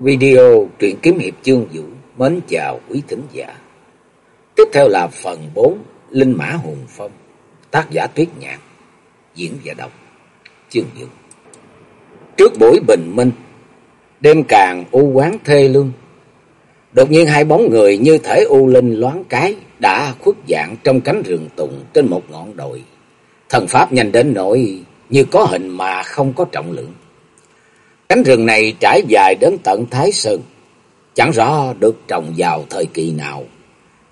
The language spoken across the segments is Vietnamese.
Video truyện kiếm hiệp chương vũ, mến chào quý thính giả. Tiếp theo là phần 4 Linh Mã Hùng Phong, Tác giả Tuyết Nhạn Diễn và đọc, Chương vũ. Trước buổi bình minh, Đêm càng u quán thê lương. Đột nhiên hai bóng người như thể u linh loáng cái Đã khuất dạng trong cánh rừng tùng trên một ngọn đồi. Thần pháp nhanh đến nỗi như có hình mà không có trọng lượng. Cánh rừng này trải dài đến tận Thái Sơn, chẳng rõ được trồng vào thời kỳ nào.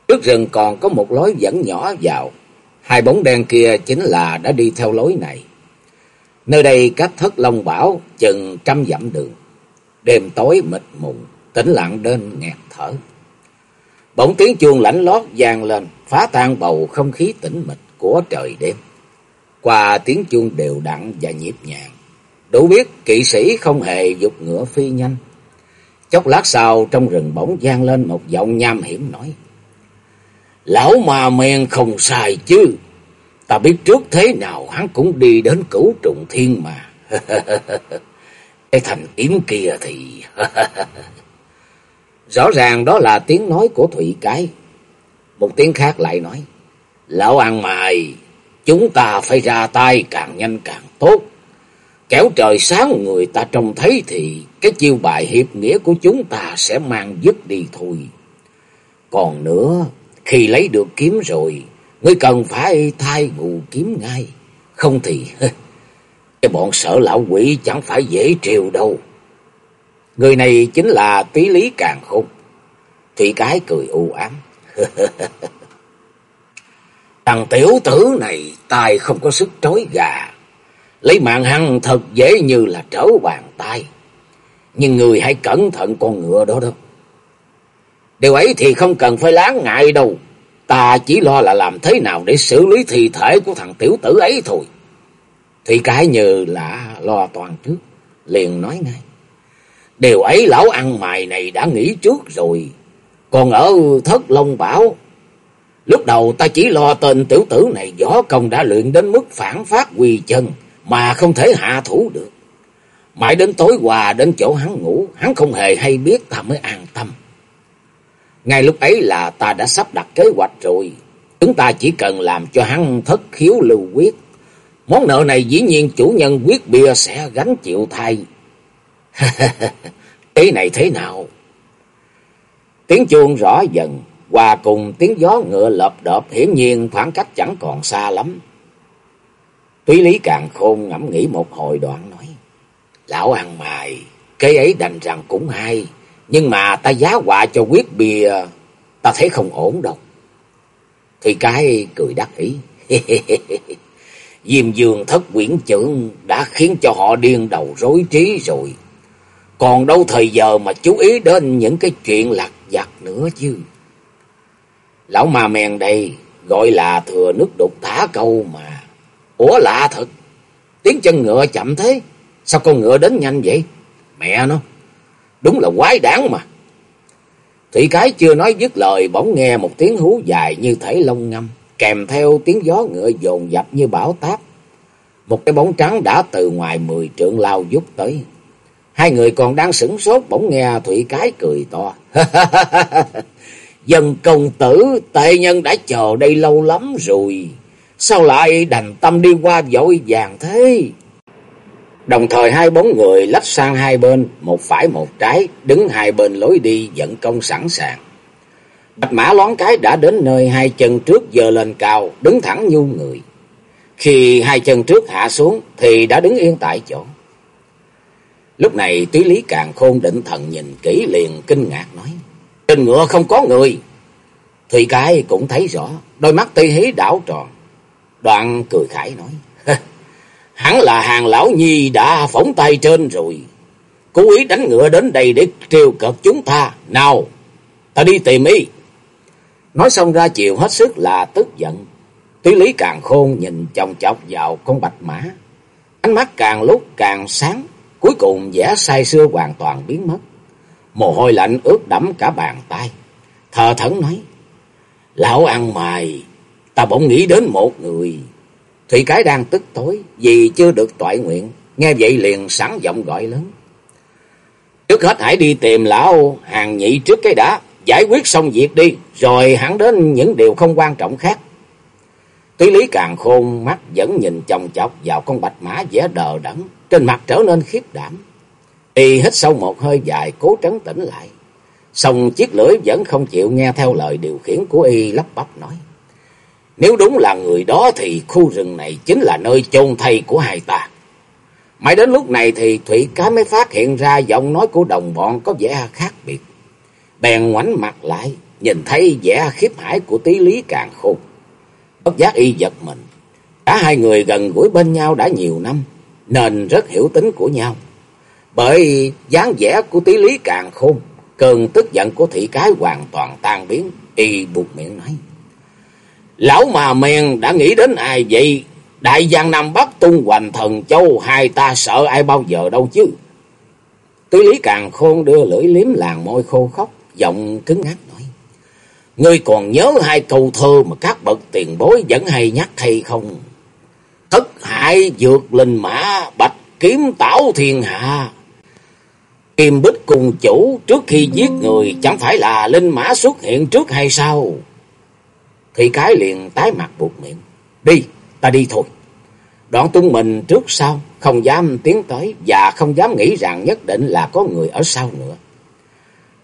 Trước rừng còn có một lối dẫn nhỏ vào, hai bóng đen kia chính là đã đi theo lối này. Nơi đây cách thất Long Bảo chừng trăm dặm đường, đêm tối mịt mùng, tĩnh lặng đến nghẹt thở. Bỗng tiếng chuông lãnh lót vang lên, phá tan bầu không khí tĩnh mịch của trời đêm. Qua tiếng chuông đều đặn và nhịp nhàng, đủ biết kỵ sĩ không hề dục ngựa phi nhanh. Chốc lát sau trong rừng bỗng gian lên một giọng nham hiểm nói. Lão mà men không sai chứ. Ta biết trước thế nào hắn cũng đi đến cửu trùng thiên mà. Cái thành kiếm kia thì... Rõ ràng đó là tiếng nói của Thủy Cái. Một tiếng khác lại nói. Lão ăn mày, chúng ta phải ra tay càng nhanh càng tốt. Kéo trời sáng người ta trông thấy thì cái chiêu bài hiệp nghĩa của chúng ta sẽ mang dứt đi thôi. Còn nữa, khi lấy được kiếm rồi, ngươi cần phải thay ngụ kiếm ngay. Không thì, cái bọn sở lão quỷ chẳng phải dễ triều đâu. Người này chính là tí lý càng khôn. Thị cái cười u ám. Thằng tiểu tử này tài không có sức trói gà. Lấy mạng hăng thật dễ như là trở bàn tay. Nhưng người hãy cẩn thận con ngựa đó đó. Điều ấy thì không cần phải láng ngại đâu. Ta chỉ lo là làm thế nào để xử lý thi thể của thằng tiểu tử ấy thôi. Thì cái như là lo toàn trước. Liền nói ngay. Điều ấy lão ăn mày này đã nghĩ trước rồi. Còn ở thất Long Bảo. Lúc đầu ta chỉ lo tên tiểu tử này võ công đã luyện đến mức phản phát quy chân mà không thể hạ thủ được. Mãi đến tối qua đến chỗ hắn ngủ, hắn không hề hay biết ta mới an tâm. Ngay lúc ấy là ta đã sắp đặt kế hoạch rồi. Chúng ta chỉ cần làm cho hắn thất khiếu lưu quyết. Món nợ này dĩ nhiên chủ nhân quyết bia sẽ gánh chịu thay. Ý này thế nào? Tiếng chuông rõ dần, hòa cùng tiếng gió ngựa lợp đợp hiển nhiên khoảng cách chẳng còn xa lắm. Túy lý càng khôn ngẫm nghĩ một hồi đoạn nói. Lão ăn mày, cái ấy đành rằng cũng hay. Nhưng mà ta giá họa cho quyết bìa, ta thấy không ổn đâu. Thì cái cười đắc ý. Diêm dương thất quyển trưởng đã khiến cho họ điên đầu rối trí rồi. Còn đâu thời giờ mà chú ý đến những cái chuyện lạc vặt nữa chứ. Lão ma men đây gọi là thừa nước đục thả câu mà. Ủa, lạ thật. Tiếng chân ngựa chậm thế. Sao con ngựa đến nhanh vậy? Mẹ nó. Đúng là quái đáng mà. Thủy cái chưa nói dứt lời, bỗng nghe một tiếng hú dài như thể lông ngâm. Kèm theo tiếng gió ngựa dồn dập như bão táp. Một cái bóng trắng đã từ ngoài mười trượng lao giúp tới. Hai người còn đang sửng sốt, bỗng nghe Thủy cái cười to. Dân công tử, tệ nhân đã chờ đây lâu lắm rồi. Sao lại đành tâm đi qua dội vàng thế? Đồng thời hai bóng người lách sang hai bên, một phải một trái, đứng hai bên lối đi dẫn công sẵn sàng. Bạch mã lón cái đã đến nơi hai chân trước giờ lên cao, đứng thẳng nhu người. Khi hai chân trước hạ xuống thì đã đứng yên tại chỗ. Lúc này túy lý càng khôn định thần nhìn kỹ liền kinh ngạc nói. Trên ngựa không có người. Thùy cái cũng thấy rõ, đôi mắt tây hí đảo tròn. Đoạn cười khải nói. hắn là hàng lão nhi đã phóng tay trên rồi. Cố ý đánh ngựa đến đây để trêu cợt chúng ta. Nào, ta đi tìm y. Nói xong ra chiều hết sức là tức giận. Tuy lý càng khôn nhìn chồng chọc vào con bạch mã. Ánh mắt càng lúc càng sáng. Cuối cùng vẻ say xưa hoàn toàn biến mất. Mồ hôi lạnh ướt đẫm cả bàn tay. Thờ thẫn nói. Lão ăn mày Ta bỗng nghĩ đến một người. Thủy cái đang tức tối vì chưa được toại nguyện. Nghe vậy liền sẵn giọng gọi lớn. Trước hết hãy đi tìm lão hàng nhị trước cái đã, giải quyết xong việc đi, rồi hẳn đến những điều không quan trọng khác. Tuy lý càng khôn mắt vẫn nhìn chồng chọc vào con bạch mã vẻ đờ đẫn, trên mặt trở nên khiếp đảm. Y hít sâu một hơi dài cố trấn tĩnh lại. Xong chiếc lưỡi vẫn không chịu nghe theo lời điều khiển của Y lắp bắp nói. Nếu đúng là người đó thì khu rừng này chính là nơi chôn thây của hai ta. Mãi đến lúc này thì Thủy Cá mới phát hiện ra giọng nói của đồng bọn có vẻ khác biệt. Bèn ngoảnh mặt lại, nhìn thấy vẻ khiếp hải của tí lý càng khôn. Bất giác y giật mình. Cả hai người gần gũi bên nhau đã nhiều năm, nên rất hiểu tính của nhau. Bởi dáng vẻ của tí lý càng khôn, cơn tức giận của thị cái hoàn toàn tan biến, y buộc miệng nói. Lão mà men đã nghĩ đến ai vậy? Đại giang Nam Bắc tung hoành thần châu, hai ta sợ ai bao giờ đâu chứ. tư lý càng khôn đưa lưỡi liếm làng môi khô khóc, giọng cứng ngắc nói. Ngươi còn nhớ hai câu thơ mà các bậc tiền bối vẫn hay nhắc hay không? Thất hại dược linh mã, bạch kiếm tảo thiên hạ. Kim bích cùng chủ trước khi giết người chẳng phải là linh mã xuất hiện trước hay sao? Thì cái liền tái mặt buộc miệng. Đi, ta đi thôi. Đoạn tung mình trước sau, không dám tiến tới và không dám nghĩ rằng nhất định là có người ở sau nữa.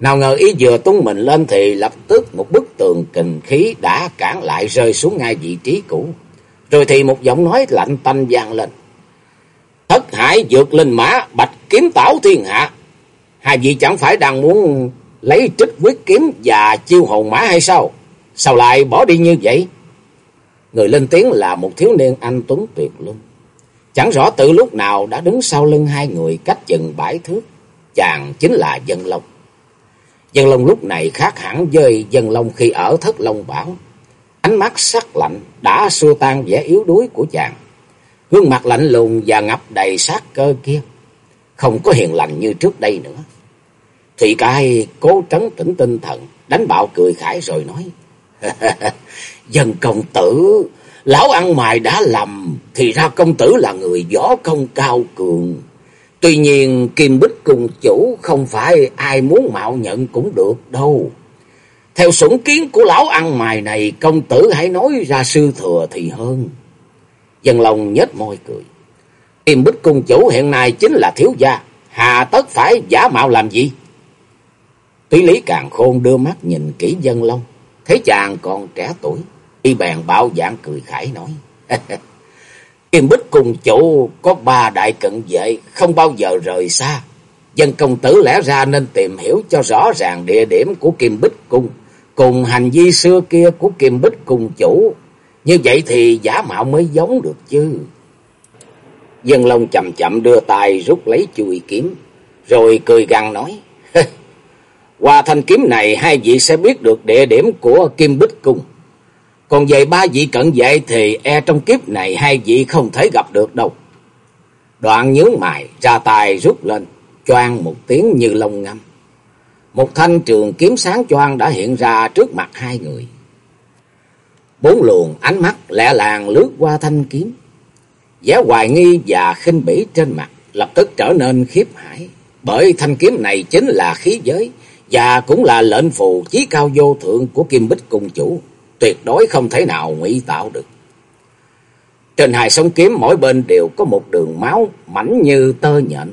Nào ngờ ý vừa tung mình lên thì lập tức một bức tường kình khí đã cản lại rơi xuống ngay vị trí cũ. Rồi thì một giọng nói lạnh tanh vang lên. Thất hải dược linh mã, bạch kiếm tảo thiên hạ. Hai vị chẳng phải đang muốn lấy trích quyết kiếm và chiêu hồn mã hay sao? Sao lại bỏ đi như vậy? Người lên tiếng là một thiếu niên anh tuấn tuyệt luân. Chẳng rõ từ lúc nào đã đứng sau lưng hai người cách chừng bãi thước. Chàng chính là Dân Long. Dân Long lúc này khác hẳn với Dân Long khi ở thất Long Bảo. Ánh mắt sắc lạnh đã xua tan vẻ yếu đuối của chàng. Gương mặt lạnh lùng và ngập đầy sát cơ kia. Không có hiền lành như trước đây nữa. Thủy cai cố trấn tĩnh tinh thần, đánh bạo cười khải rồi nói. Dân công tử, lão ăn mài đã lầm, thì ra công tử là người võ công cao cường. Tuy nhiên Kim Bích cùng chủ không phải ai muốn mạo nhận cũng được đâu. Theo sủng kiến của lão ăn mài này, công tử hãy nói ra sư thừa thì hơn. Dân lòng nhếch môi cười. Kim Bích cung chủ hiện nay chính là thiếu gia, hà tất phải giả mạo làm gì? Tuy lý càng khôn đưa mắt nhìn kỹ dân long, thấy chàng còn trẻ tuổi, y bèn bạo dạng cười khải nói. Kim Bích cùng chủ có ba đại cận vệ, không bao giờ rời xa. Dân công tử lẽ ra nên tìm hiểu cho rõ ràng địa điểm của Kim Bích cung, cùng hành vi xưa kia của Kim Bích Cung chủ. Như vậy thì giả mạo mới giống được chứ. Dân Long chậm chậm đưa tay rút lấy chùi kiếm, rồi cười gằn nói. Qua thanh kiếm này hai vị sẽ biết được địa điểm của Kim Bích Cung. Còn về ba vị cận vệ thì e trong kiếp này hai vị không thể gặp được đâu. Đoạn nhớ mày ra tài rút lên, choang một tiếng như lông ngâm. Một thanh trường kiếm sáng choang đã hiện ra trước mặt hai người. Bốn luồng ánh mắt lẹ làng lướt qua thanh kiếm. vẻ hoài nghi và khinh bỉ trên mặt lập tức trở nên khiếp hải. Bởi thanh kiếm này chính là khí giới và cũng là lệnh phù chí cao vô thượng của Kim Bích Cung Chủ tuyệt đối không thể nào ngụy tạo được. Trên hai sống kiếm mỗi bên đều có một đường máu mảnh như tơ nhện,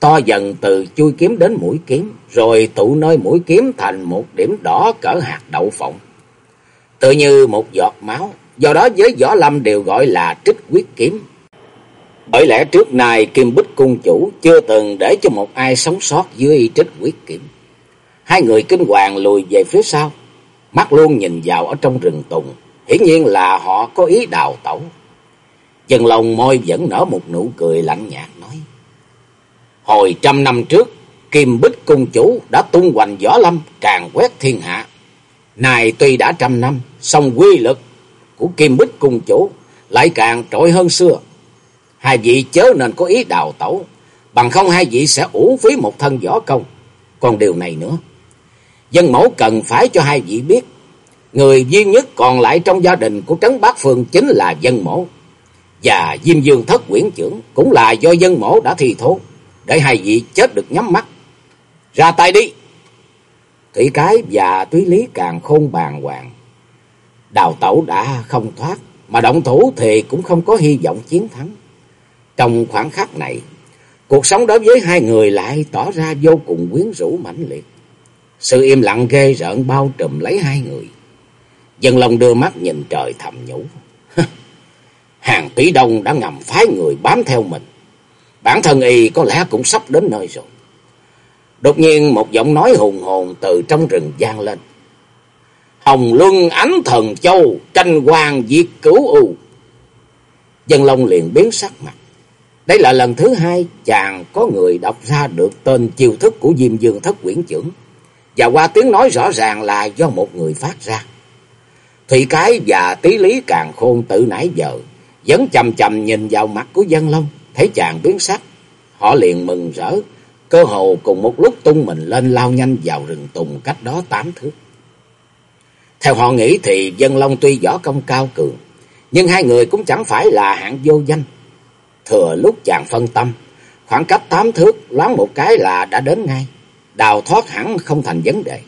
to dần từ chui kiếm đến mũi kiếm, rồi tụ nơi mũi kiếm thành một điểm đỏ cỡ hạt đậu phộng. Tự như một giọt máu, do đó với võ lâm đều gọi là trích quyết kiếm. Bởi lẽ trước nay Kim Bích Cung Chủ chưa từng để cho một ai sống sót dưới trích quyết kiếm. Hai người kinh hoàng lùi về phía sau, mắt luôn nhìn vào ở trong rừng tùng, hiển nhiên là họ có ý đào tẩu. Chân lòng môi vẫn nở một nụ cười lạnh nhạt nói. Hồi trăm năm trước, Kim Bích Cung Chủ đã tung hoành võ lâm càng quét thiên hạ. Này tuy đã trăm năm, song quy lực của Kim Bích Cung Chủ lại càng trội hơn xưa. Hai vị chớ nên có ý đào tẩu, bằng không hai vị sẽ uổng phí một thân võ công. Còn điều này nữa, dân mẫu cần phải cho hai vị biết, người duy nhất còn lại trong gia đình của Trấn Bát Phương chính là dân mẫu. Và Diêm Dương Thất quyển trưởng cũng là do dân mẫu đã thi thố, để hai vị chết được nhắm mắt. Ra tay đi! Thủy cái và túy lý càng khôn bàn hoàng. Đào tẩu đã không thoát, mà động thủ thì cũng không có hy vọng chiến thắng. Trong khoảng khắc này, cuộc sống đối với hai người lại tỏ ra vô cùng quyến rũ mãnh liệt. Sự im lặng ghê rợn bao trùm lấy hai người. Dân lòng đưa mắt nhìn trời thầm nhủ. Hàng tỷ đông đã ngầm phái người bám theo mình. Bản thân y có lẽ cũng sắp đến nơi rồi. Đột nhiên một giọng nói hùng hồn từ trong rừng vang lên. Hồng Luân ánh thần châu, tranh hoàng diệt cửu u. Dân Long liền biến sắc mặt. Đây là lần thứ hai chàng có người đọc ra được tên chiêu thức của Diêm Dương Thất Quyển Trưởng. Và qua tiếng nói rõ ràng là do một người phát ra. Thủy Cái và Tí Lý càng khôn tự nãy giờ vẫn chầm chầm nhìn vào mặt của Dân Long, thấy chàng biến sắc. Họ liền mừng rỡ, cơ hồ cùng một lúc tung mình lên lao nhanh vào rừng tùng cách đó tám thước. Theo họ nghĩ thì Dân Long tuy võ công cao cường, nhưng hai người cũng chẳng phải là hạng vô danh. Thừa lúc chàng phân tâm, khoảng cách tám thước loáng một cái là đã đến ngay, đào thoát hẳn không thành vấn đề.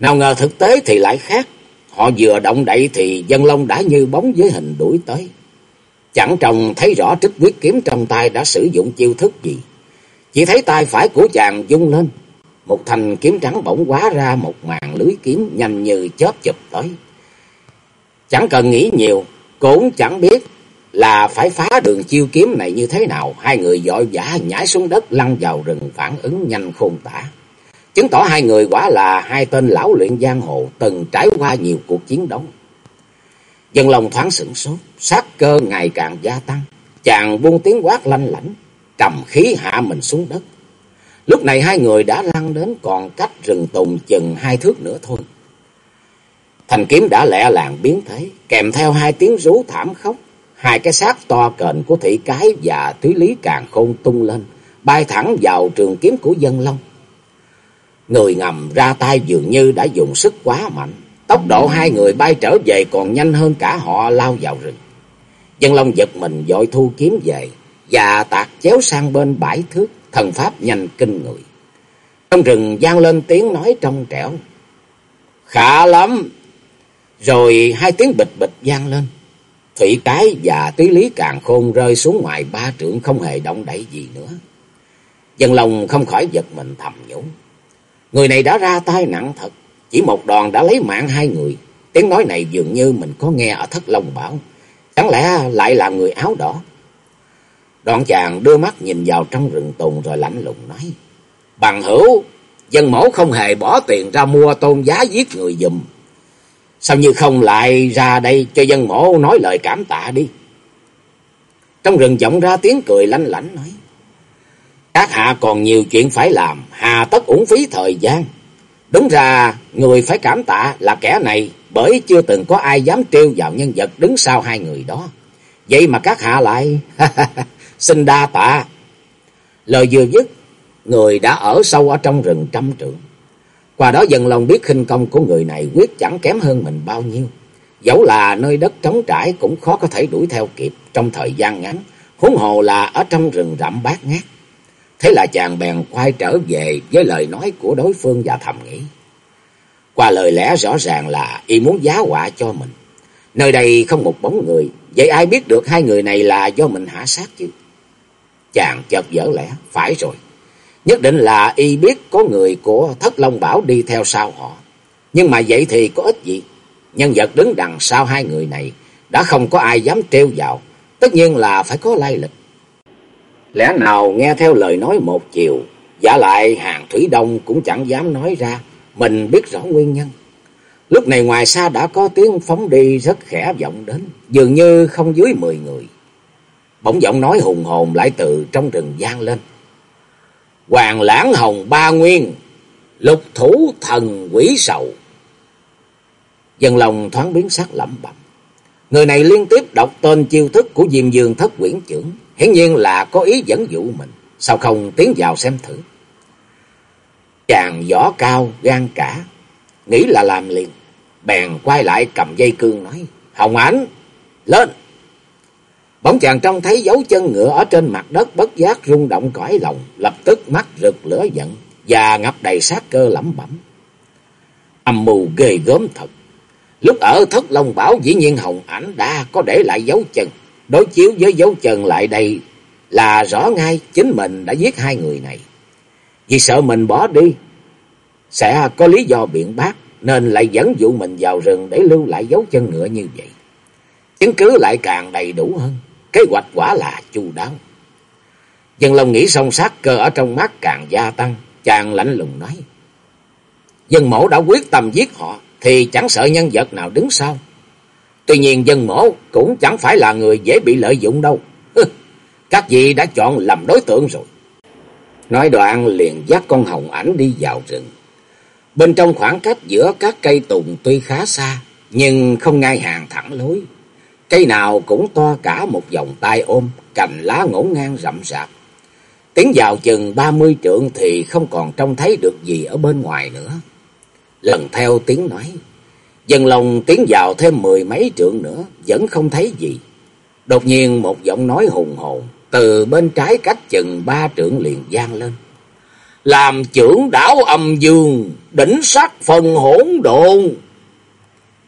Nào ngờ thực tế thì lại khác, họ vừa động đậy thì Dân Long đã như bóng với hình đuổi tới. Chẳng trồng thấy rõ trích quyết kiếm trong tay đã sử dụng chiêu thức gì. Chỉ thấy tay phải của chàng dung lên. Một thanh kiếm trắng bỗng quá ra một màn lưới kiếm nhanh như chớp chụp tới. Chẳng cần nghĩ nhiều, cũng chẳng biết là phải phá đường chiêu kiếm này như thế nào. Hai người dội vã nhảy xuống đất lăn vào rừng phản ứng nhanh khôn tả. Chứng tỏ hai người quả là hai tên lão luyện giang hồ từng trải qua nhiều cuộc chiến đấu. Dân lòng thoáng sửng sốt, sát cơ ngày càng gia tăng. Chàng buông tiếng quát lanh lảnh, cầm khí hạ mình xuống đất. Lúc này hai người đã lăn đến còn cách rừng tùng chừng hai thước nữa thôi. Thành kiếm đã lẹ làng biến thế, kèm theo hai tiếng rú thảm khóc. Hai cái xác to kền của thị cái và thúy lý càng khôn tung lên, bay thẳng vào trường kiếm của dân long. Người ngầm ra tay dường như đã dùng sức quá mạnh, Tốc độ hai người bay trở về còn nhanh hơn cả họ lao vào rừng. Dân Long giật mình dội thu kiếm về và tạt chéo sang bên bãi thước, thần pháp nhanh kinh người. Trong rừng vang lên tiếng nói trong trẻo. Khả lắm! Rồi hai tiếng bịch bịch vang lên. Thủy cái và túy lý càng khôn rơi xuống ngoài ba trượng không hề động đậy gì nữa. Dân lòng không khỏi giật mình thầm nhủ. Người này đã ra tay nặng thật. Chỉ một đòn đã lấy mạng hai người. Tiếng nói này dường như mình có nghe ở thất long bảo. Chẳng lẽ lại là người áo đỏ? Đoạn chàng đưa mắt nhìn vào trong rừng tùng rồi lạnh lùng nói. Bằng hữu, dân mẫu không hề bỏ tiền ra mua tôn giá giết người dùm. Sao như không lại ra đây cho dân mổ nói lời cảm tạ đi. Trong rừng vọng ra tiếng cười lanh lảnh nói. Các hạ còn nhiều chuyện phải làm, hà tất uổng phí thời gian. Đúng ra người phải cảm tạ là kẻ này bởi chưa từng có ai dám trêu vào nhân vật đứng sau hai người đó. Vậy mà các hạ lại xin đa tạ. Lời vừa dứt, người đã ở sâu ở trong rừng trăm trượng. Qua đó dần lòng biết khinh công của người này quyết chẳng kém hơn mình bao nhiêu. Dẫu là nơi đất trống trải cũng khó có thể đuổi theo kịp trong thời gian ngắn, huống hồ là ở trong rừng rậm bát ngát. Thế là chàng bèn quay trở về với lời nói của đối phương và thầm nghĩ. Qua lời lẽ rõ ràng là y muốn giá họa cho mình. Nơi đây không một bóng người, vậy ai biết được hai người này là do mình hạ sát chứ? Chàng chợt dở lẽ, phải rồi. Nhất định là y biết có người của Thất Long Bảo đi theo sau họ. Nhưng mà vậy thì có ích gì? Nhân vật đứng đằng sau hai người này đã không có ai dám trêu vào. Tất nhiên là phải có lai lịch. Lẽ nào nghe theo lời nói một chiều, giả lại hàng Thủy Đông cũng chẳng dám nói ra, mình biết rõ nguyên nhân. Lúc này ngoài xa đã có tiếng phóng đi rất khẽ vọng đến, dường như không dưới mười người. Bỗng giọng nói hùng hồn lại từ trong rừng gian lên. Hoàng lãng hồng ba nguyên, lục thủ thần quỷ sầu. Dân lòng thoáng biến sắc lẩm bẩm. Người này liên tiếp đọc tên chiêu thức của Diêm Dương thất quyển trưởng, hiển nhiên là có ý dẫn dụ mình, sao không tiến vào xem thử. Chàng võ cao, gan cả, nghĩ là làm liền, bèn quay lại cầm dây cương nói, Hồng Ánh, lên! Bỗng chàng trông thấy dấu chân ngựa ở trên mặt đất bất giác rung động cõi lòng, lập tức mắt rực lửa giận, và ngập đầy sát cơ lẩm bẩm. Âm mưu ghê gớm thật. Lúc ở thất long bảo dĩ nhiên hồng ảnh đã có để lại dấu chân. Đối chiếu với dấu chân lại đây là rõ ngay chính mình đã giết hai người này. Vì sợ mình bỏ đi, sẽ có lý do biện bác nên lại dẫn dụ mình vào rừng để lưu lại dấu chân ngựa như vậy. Chứng cứ lại càng đầy đủ hơn, kế hoạch quả là chu đáo. Dân Long nghĩ xong sát cơ ở trong mắt càng gia tăng, chàng lạnh lùng nói. Dân mẫu đã quyết tâm giết họ, thì chẳng sợ nhân vật nào đứng sau. Tuy nhiên dân mẫu cũng chẳng phải là người dễ bị lợi dụng đâu. Các vị đã chọn lầm đối tượng rồi. Nói đoạn liền dắt con hồng ảnh đi vào rừng. Bên trong khoảng cách giữa các cây tùng tuy khá xa, nhưng không ngay hàng thẳng lối. Cây nào cũng to cả một vòng tay ôm, cành lá ngổn ngang rậm rạp. Tiến vào chừng ba mươi trượng thì không còn trông thấy được gì ở bên ngoài nữa. Lần theo tiếng nói, dần lòng tiến vào thêm mười mấy trượng nữa, vẫn không thấy gì. Đột nhiên một giọng nói hùng hồn từ bên trái cách chừng ba trượng liền gian lên. Làm trưởng đảo âm dương, đỉnh sắc phần hỗn độn.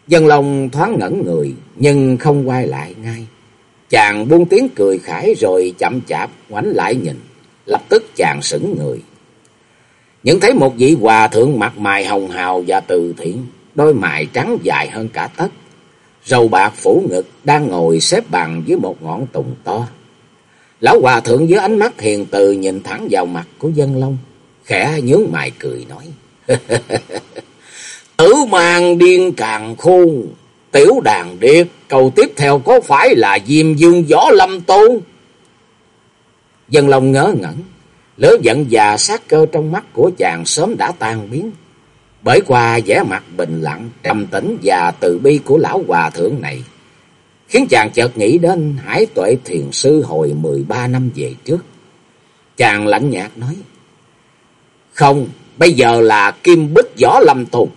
Dân lòng thoáng ngẩn người, nhưng không quay lại ngay. Chàng buông tiếng cười khải rồi chậm chạp ngoảnh lại nhìn, lập tức chàng sững người. Nhận thấy một vị hòa thượng mặt mày hồng hào và từ thiện, đôi mày trắng dài hơn cả tất. Râu bạc phủ ngực đang ngồi xếp bằng dưới một ngọn tùng to. Lão hòa thượng với ánh mắt hiền từ nhìn thẳng vào mặt của dân long, khẽ nhướng mày cười nói. Tử mang điên càng khôn, tiểu đàn điệp, câu tiếp theo có phải là Diêm Dương Võ Lâm Tôn? Dân long ngớ ngẩn, lửa giận và sát cơ trong mắt của chàng sớm đã tan biến. Bởi qua vẻ mặt bình lặng, trầm tĩnh và từ bi của lão hòa thượng này, khiến chàng chợt nghĩ đến hải tuệ thiền sư hồi mười ba năm về trước. Chàng lạnh nhạt nói, Không, bây giờ là kim bích võ lâm tôn.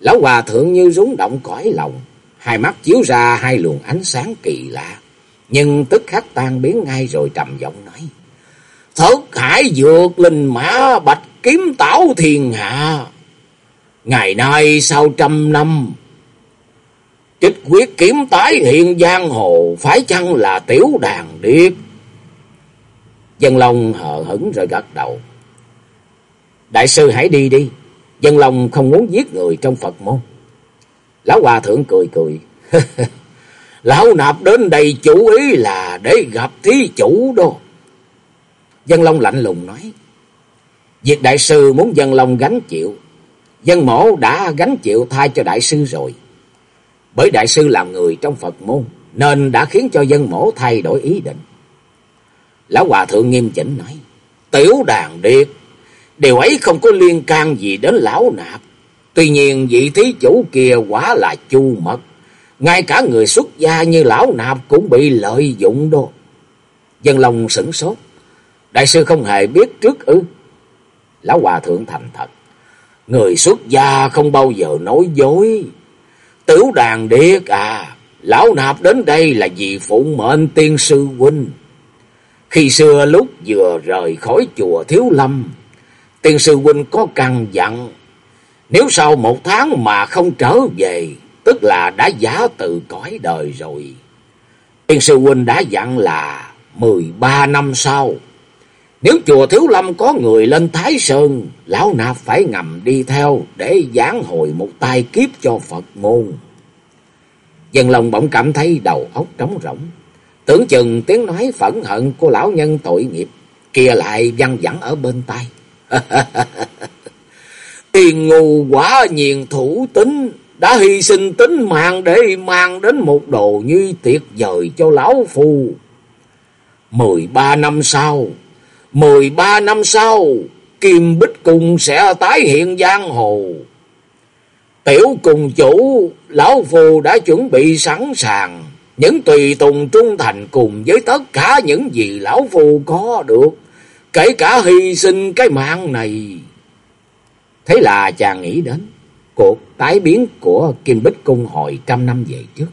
Lão hòa thượng như rúng động cõi lòng, hai mắt chiếu ra hai luồng ánh sáng kỳ lạ, nhưng tức khắc tan biến ngay rồi trầm giọng nói. Thất hải dược linh mã bạch kiếm tảo thiên hạ. Ngày nay sau trăm năm, trích quyết kiếm tái hiện giang hồ, phải chăng là tiểu đàn điệp? Dân Long hờ hững rồi gật đầu. Đại sư hãy đi đi, Dân Long không muốn giết người trong Phật môn. Lão Hòa Thượng cười cười. Lão nạp đến đây chủ ý là để gặp thí chủ đó. Dân Long lạnh lùng nói. Việc đại sư muốn dân Long gánh chịu. Dân mổ đã gánh chịu thay cho đại sư rồi. Bởi đại sư làm người trong Phật môn. Nên đã khiến cho dân mổ thay đổi ý định. Lão Hòa Thượng nghiêm chỉnh nói. Tiểu đàn điệp. Điều ấy không có liên can gì đến lão nạp. Tuy nhiên, vị thí chủ kia quá là chu mật. Ngay cả người xuất gia như lão nạp cũng bị lợi dụng đó. Dân lòng sửng sốt. Đại sư không hề biết trước ư. Lão Hòa Thượng thành thật. Người xuất gia không bao giờ nói dối. Tiểu đàn điếc à. Lão nạp đến đây là vì phụng mệnh tiên sư huynh. Khi xưa lúc vừa rời khỏi chùa Thiếu Lâm. Tiên sư huynh có căn dặn. Nếu sau một tháng mà không trở về. Tức là đã giả từ cõi đời rồi. Tiên sư huynh đã dặn là mười ba năm sau nếu chùa Thiếu Lâm có người lên Thái Sơn, lão nạp phải ngầm đi theo để giảng hồi một tai kiếp cho Phật môn. Dân lòng bỗng cảm thấy đầu óc trống rỗng. Tưởng chừng tiếng nói phẫn hận của lão nhân tội nghiệp kia lại văng vẳng ở bên tai. Tiền ngu quả nhiên thủ tính, đã hy sinh tính mạng để mang đến một đồ như tiệt vời cho lão phu. Mười ba năm sau, mười ba năm sau, Kim Bích Cung sẽ tái hiện giang hồ. Tiểu cùng chủ, Lão Phù đã chuẩn bị sẵn sàng, những tùy tùng trung thành cùng với tất cả những gì Lão Phù có được, kể cả hy sinh cái mạng này. Thế là chàng nghĩ đến cuộc tái biến của Kim Bích Cung hồi trăm năm về trước.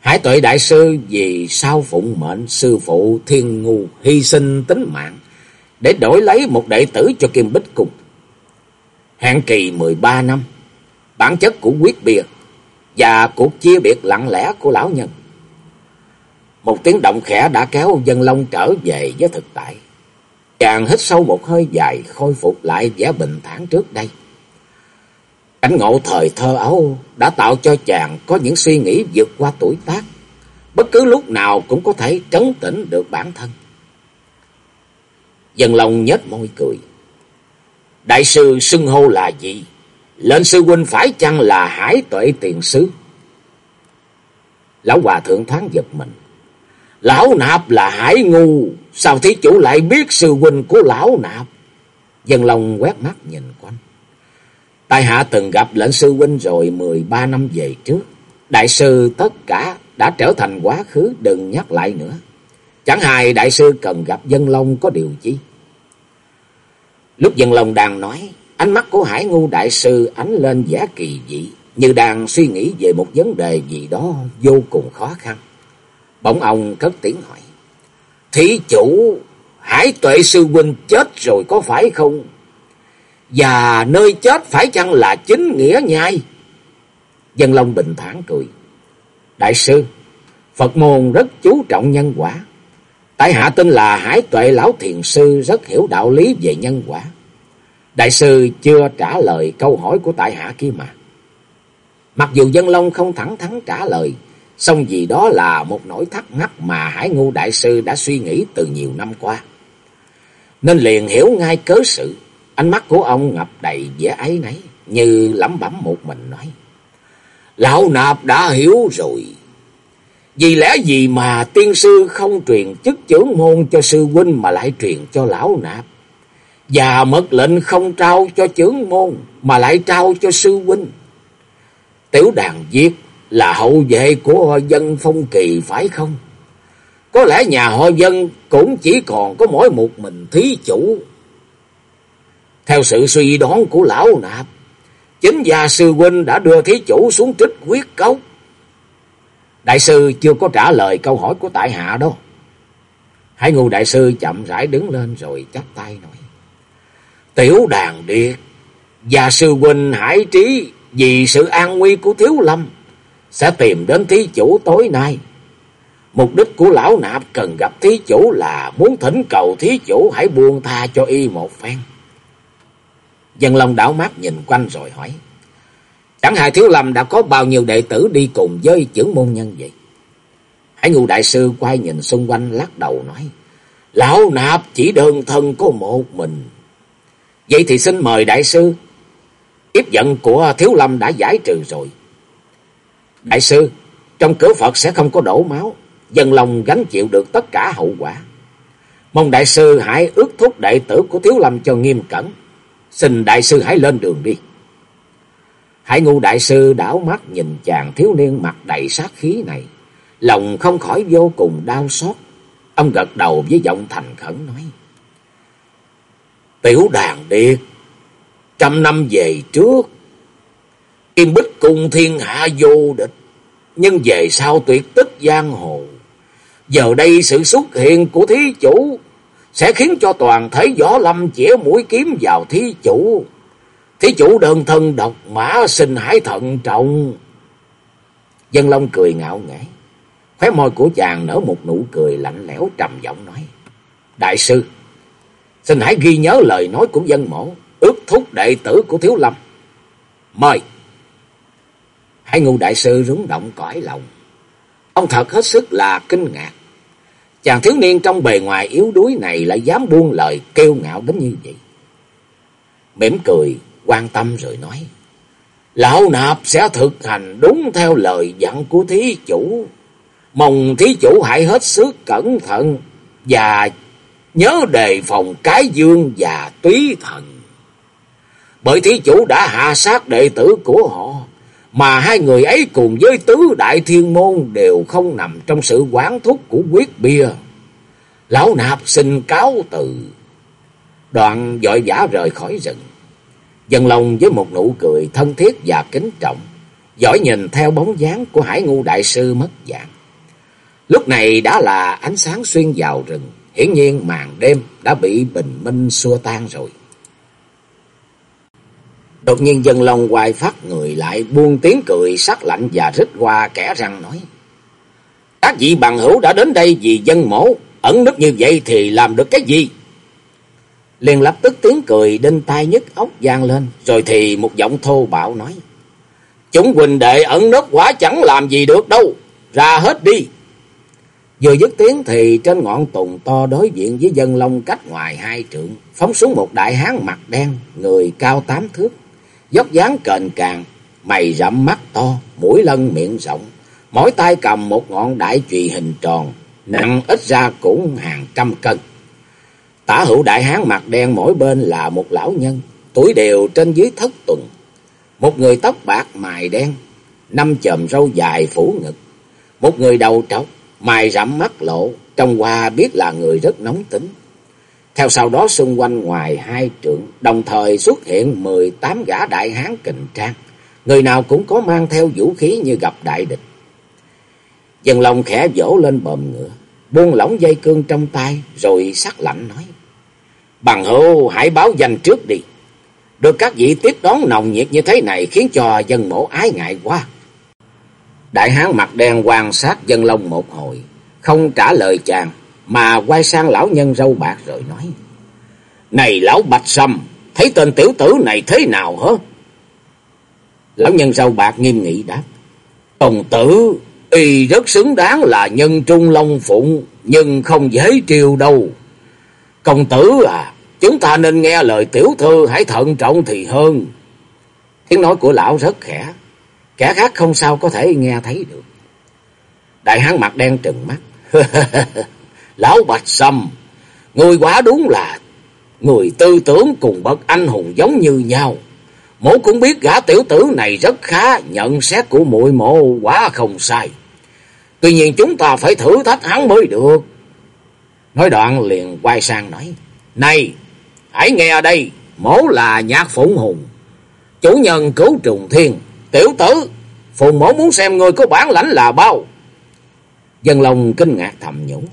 Hải tuệ đại sư vì sao phụng mệnh sư phụ thiên ngu hy sinh tính mạng để đổi lấy một đệ tử cho Kim Bích Cung. Hạn kỳ 13 năm, bản chất của quyết biệt và cuộc chia biệt lặng lẽ của lão nhân. Một tiếng động khẽ đã kéo dân long trở về với thực tại. Chàng hít sâu một hơi dài, khôi phục lại vẻ bình thản trước đây. Cảnh ngộ thời thơ ấu đã tạo cho chàng có những suy nghĩ vượt qua tuổi tác. Bất cứ lúc nào cũng có thể trấn tĩnh được bản thân. Dân Long nhếch môi cười. Đại sư xưng hô là gì? Lên sư huynh phải chăng là hải tuệ tiền sứ? Lão hòa thượng thoáng giật mình. Lão nạp là hải ngu. Sao thí chủ lại biết sư huynh của lão nạp? Dân Long quét mắt nhìn quanh. Tại hạ từng gặp lệnh sư huynh rồi 13 năm về trước. Đại sư tất cả đã trở thành quá khứ đừng nhắc lại nữa. Chẳng hài đại sư cần gặp dân long có điều chi. Lúc dân long đang nói, ánh mắt của hải ngu đại sư ánh lên vẻ kỳ dị, như đang suy nghĩ về một vấn đề gì đó vô cùng khó khăn. Bỗng ông cất tiếng hỏi. Thí chủ, hải tuệ sư huynh chết rồi có phải không? Và nơi chết phải chăng là chính nghĩa nhai? Dân Long bình thản cười. Đại sư, Phật môn rất chú trọng nhân quả. Tại hạ tên là Hải Tuệ Lão Thiền Sư rất hiểu đạo lý về nhân quả. Đại sư chưa trả lời câu hỏi của tại hạ kia mà. Mặc dù Dân Long không thẳng thắn trả lời, xong vì đó là một nỗi thắc mắc mà Hải Ngu Đại sư đã suy nghĩ từ nhiều năm qua. Nên liền hiểu ngay cớ sự, ánh mắt của ông ngập đầy vẻ ấy nấy, như lẩm bẩm một mình nói. Lão nạp đã hiểu rồi. Vì lẽ gì mà tiên sư không truyền chức trưởng môn cho sư huynh mà lại truyền cho lão nạp? Và mật lệnh không trao cho trưởng môn mà lại trao cho sư huynh. Tiểu đàn viết là hậu vệ của dân phong kỳ phải không? Có lẽ nhà họ dân cũng chỉ còn có mỗi một mình thí chủ. Theo sự suy đoán của lão nạp, chính gia sư huynh đã đưa thí chủ xuống trích quyết cốc. Đại sư chưa có trả lời câu hỏi của tại hạ đâu. Hải ngu đại sư chậm rãi đứng lên rồi chắp tay nói. Tiểu đàn điệt, gia sư huynh hải trí vì sự an nguy của thiếu lâm sẽ tìm đến thí chủ tối nay. Mục đích của lão nạp cần gặp thí chủ là muốn thỉnh cầu thí chủ hãy buông tha cho y một phen. Dân Long đảo mắt nhìn quanh rồi hỏi. Chẳng hài thiếu lâm đã có bao nhiêu đệ tử đi cùng với trưởng môn nhân vậy? Hải ngụ đại sư quay nhìn xung quanh lắc đầu nói. Lão nạp chỉ đơn thân có một mình. Vậy thì xin mời đại sư. Tiếp giận của thiếu lâm đã giải trừ rồi. Đại sư, trong cửa Phật sẽ không có đổ máu. Dân lòng gánh chịu được tất cả hậu quả. Mong đại sư hãy ước thúc đệ tử của thiếu lâm cho nghiêm cẩn. Xin đại sư hãy lên đường đi. Hải ngu đại sư đảo mắt nhìn chàng thiếu niên mặt đầy sát khí này. Lòng không khỏi vô cùng đau xót. Ông gật đầu với giọng thành khẩn nói. Tiểu đàn điệt, trăm năm về trước, Kim Bích cùng thiên hạ vô địch, nhưng về sau tuyệt tích giang hồ. Giờ đây sự xuất hiện của thí chủ sẽ khiến cho toàn thể võ lâm chĩa mũi kiếm vào thí chủ. Thí chủ đơn thân độc mã xin hãy thận trọng. Dân Long cười ngạo nghễ. Khóe môi của chàng nở một nụ cười lạnh lẽo trầm giọng nói. Đại sư, xin hãy ghi nhớ lời nói của dân mổ, ước thúc đệ tử của Thiếu Lâm. Mời. Hải ngu đại sư rúng động cõi lòng. Ông thật hết sức là kinh ngạc. Chàng thiếu niên trong bề ngoài yếu đuối này lại dám buông lời kêu ngạo đến như vậy. Mỉm cười, quan tâm rồi nói. Lão nạp sẽ thực hành đúng theo lời dặn của thí chủ. Mong thí chủ hãy hết sức cẩn thận và nhớ đề phòng cái dương và túy thần. Bởi thí chủ đã hạ sát đệ tử của họ, mà hai người ấy cùng với tứ đại thiên môn đều không nằm trong sự quán thúc của quyết bia. Lão nạp xin cáo từ. Đoạn dội giả rời khỏi rừng. Dân lòng với một nụ cười thân thiết và kính trọng, dõi nhìn theo bóng dáng của hải ngu đại sư mất dạng. Lúc này đã là ánh sáng xuyên vào rừng, hiển nhiên màn đêm đã bị bình minh xua tan rồi. Đột nhiên dân long hoài phát người lại buông tiếng cười sắc lạnh và rít qua kẻ răng nói. Các vị bằng hữu đã đến đây vì dân mổ, ẩn nấp như vậy thì làm được cái gì? Liền lập tức tiếng cười đinh tai nhức óc vang lên, rồi thì một giọng thô bạo nói. Chúng huynh đệ ẩn nấp quá chẳng làm gì được đâu, ra hết đi. Vừa dứt tiếng thì trên ngọn tùng to đối diện với dân long cách ngoài hai trượng, phóng xuống một đại hán mặt đen, người cao tám thước, dốc dáng cền càng, mày rậm mắt to, mũi lân miệng rộng, mỗi tay cầm một ngọn đại chùy hình tròn, nặng ít ra cũng hàng trăm cân. Tả hữu đại hán mặt đen mỗi bên là một lão nhân, tuổi đều trên dưới thất tuần. Một người tóc bạc mài đen, năm chòm râu dài phủ ngực. Một người đầu trọc, mài rậm mắt lộ, trông qua biết là người rất nóng tính. Theo sau đó xung quanh ngoài hai trượng, đồng thời xuất hiện mười tám gã đại hán kình trang. Người nào cũng có mang theo vũ khí như gặp đại địch. Dân lòng khẽ vỗ lên bờm ngựa, buông lỏng dây cương trong tay, rồi sắc lạnh nói. Bằng hữu hãy báo danh trước đi. Được các vị tiếp đón nồng nhiệt như thế này khiến cho dân mổ ái ngại quá. Đại hán mặt đen quan sát dân long một hồi, không trả lời chàng, mà quay sang lão nhân râu bạc rồi nói. Này lão Bạch Sâm, thấy tên tiểu tử này thế nào hả? Lão nhân râu bạc nghiêm nghị đáp. Công tử, y rất xứng đáng là nhân trung long phụng, nhưng không dễ triều đâu. Công tử à, chúng ta nên nghe lời tiểu thư hãy thận trọng thì hơn. Tiếng nói của lão rất khẽ, kẻ khác không sao có thể nghe thấy được. Đại hán mặt đen trừng mắt. Lão Bạch Sâm, người quả đúng là người tư tưởng cùng bậc anh hùng giống như nhau. Mộ cũng biết gã tiểu tử này rất khá, nhận xét của muội mộ quá không sai. Tuy nhiên chúng ta phải thử thách hắn mới được. Nói đoạn liền quay sang nói. Này, hãy nghe đây, mổ là nhạc phụng hùng. Chủ nhân cứu trùng thiên, tiểu tử, phùng mổ muốn xem người có bản lãnh là bao. Dân lòng kinh ngạc thầm nhũng.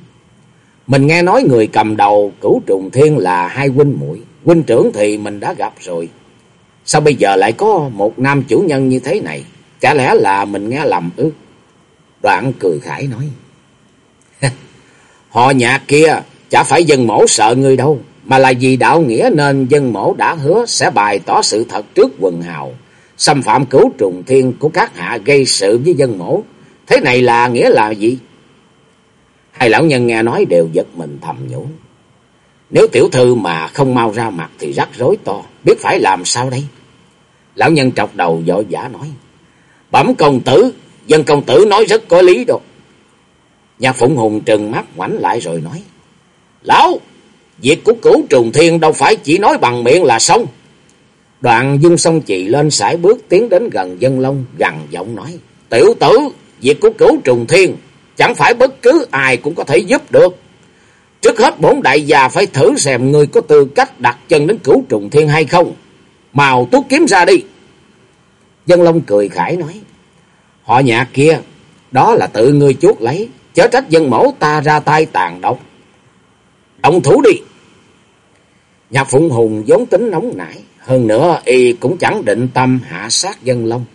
Mình nghe nói người cầm đầu cửu trùng thiên là hai huynh muội huynh trưởng thì mình đã gặp rồi. Sao bây giờ lại có một nam chủ nhân như thế này? Chả lẽ là mình nghe lầm ư? Đoạn cười khải nói. Họ nhà kia chả phải dân mổ sợ người đâu, mà là vì đạo nghĩa nên dân mổ đã hứa sẽ bày tỏ sự thật trước quần hào, xâm phạm cứu trùng thiên của các hạ gây sự với dân mổ. Thế này là nghĩa là gì? Hai lão nhân nghe nói đều giật mình thầm nhủ. Nếu tiểu thư mà không mau ra mặt thì rắc rối to, biết phải làm sao đây? Lão nhân trọc đầu vội vã nói. Bẩm công tử, dân công tử nói rất có lý đâu. Nhạc Phụng Hùng trừng mắt ngoảnh lại rồi nói. Lão, việc của cửu trùng thiên đâu phải chỉ nói bằng miệng là xong. Đoạn dung song chị lên sải bước tiến đến gần dân long gằn giọng nói. Tiểu tử, việc của cửu trùng thiên chẳng phải bất cứ ai cũng có thể giúp được. Trước hết bốn đại gia phải thử xem người có tư cách đặt chân đến cửu trùng thiên hay không. Màu tuốt kiếm ra đi. Dân Long cười khải nói. Họ nhạc kia, đó là tự ngươi chuốt lấy. Chớ trách dân mẫu ta ra tay tàn độc. Động thủ đi. Nhạc Phụng Hùng vốn tính nóng nảy. Hơn nữa y cũng chẳng định tâm hạ sát dân Long.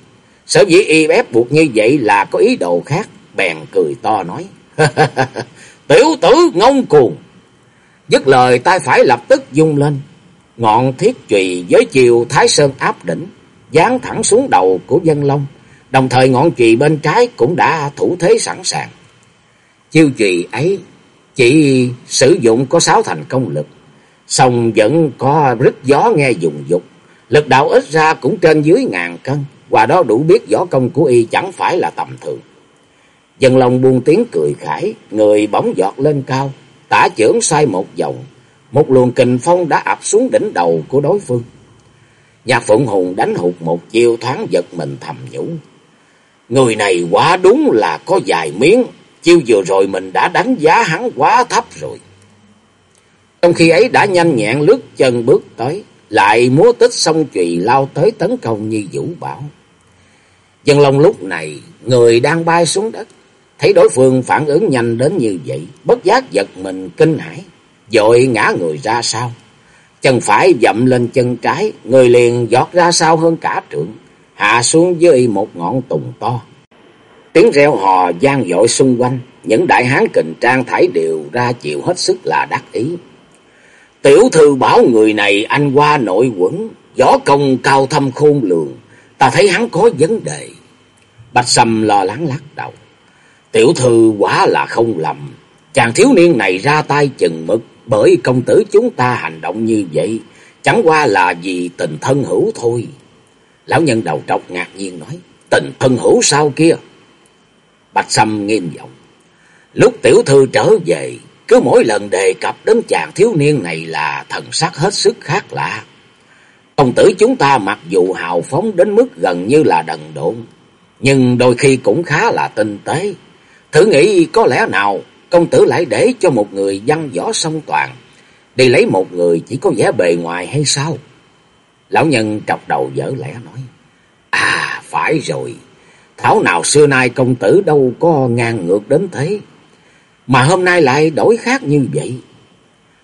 Sở dĩ y ép buộc như vậy là có ý đồ khác bèn cười to nói. Tiểu tử ngông cuồng. Dứt lời tay phải lập tức dung lên. Ngọn thiết chùy với chiều Thái Sơn áp đỉnh, dán thẳng xuống đầu của dân long. Đồng thời ngọn chùy bên trái cũng đã thủ thế sẵn sàng. Chiêu chùy ấy chỉ sử dụng có sáu thành công lực. song vẫn có rít gió nghe dùng dục. Lực đạo ít ra cũng trên dưới ngàn cân. Qua đó đủ biết võ công của y chẳng phải là tầm thường. Dân lòng buông tiếng cười khải, người bóng giọt lên cao, tả trưởng sai một vòng, một luồng kình phong đã ập xuống đỉnh đầu của đối phương. Nhạc phượng Hùng đánh hụt một chiêu thoáng giật mình thầm nhủ. Người này quá đúng là có vài miếng, chiêu vừa rồi mình đã đánh giá hắn quá thấp rồi. Trong khi ấy đã nhanh nhẹn lướt chân bước tới, lại múa tích song chùy lao tới tấn công như vũ bảo. Dân Long lúc này, người đang bay xuống đất, Thấy đối phương phản ứng nhanh đến như vậy, bất giác giật mình kinh hãi, dội ngã người ra sau. Chân phải dậm lên chân trái, người liền giọt ra sau hơn cả trượng, hạ xuống dưới một ngọn tùng to. Tiếng reo hò gian dội xung quanh, những đại hán kình trang thải đều ra chịu hết sức là đắc ý. Tiểu thư bảo người này anh qua nội quẩn, võ công cao thâm khôn lường, ta thấy hắn có vấn đề. Bạch sầm lo lắng lắc đầu. Tiểu thư quả là không lầm, chàng thiếu niên này ra tay chừng mực bởi công tử chúng ta hành động như vậy, chẳng qua là vì tình thân hữu thôi. Lão nhân đầu trọc ngạc nhiên nói, tình thân hữu sao kia? Bạch Sâm nghiêm giọng. Lúc tiểu thư trở về, cứ mỗi lần đề cập đến chàng thiếu niên này là thần sắc hết sức khác lạ. Công tử chúng ta mặc dù hào phóng đến mức gần như là đần độn, nhưng đôi khi cũng khá là tinh tế. Thử nghĩ có lẽ nào công tử lại để cho một người văn võ song toàn, đi lấy một người chỉ có vẻ bề ngoài hay sao? Lão nhân trọc đầu dở lẽ nói, À, phải rồi, thảo nào xưa nay công tử đâu có ngang ngược đến thế, mà hôm nay lại đổi khác như vậy.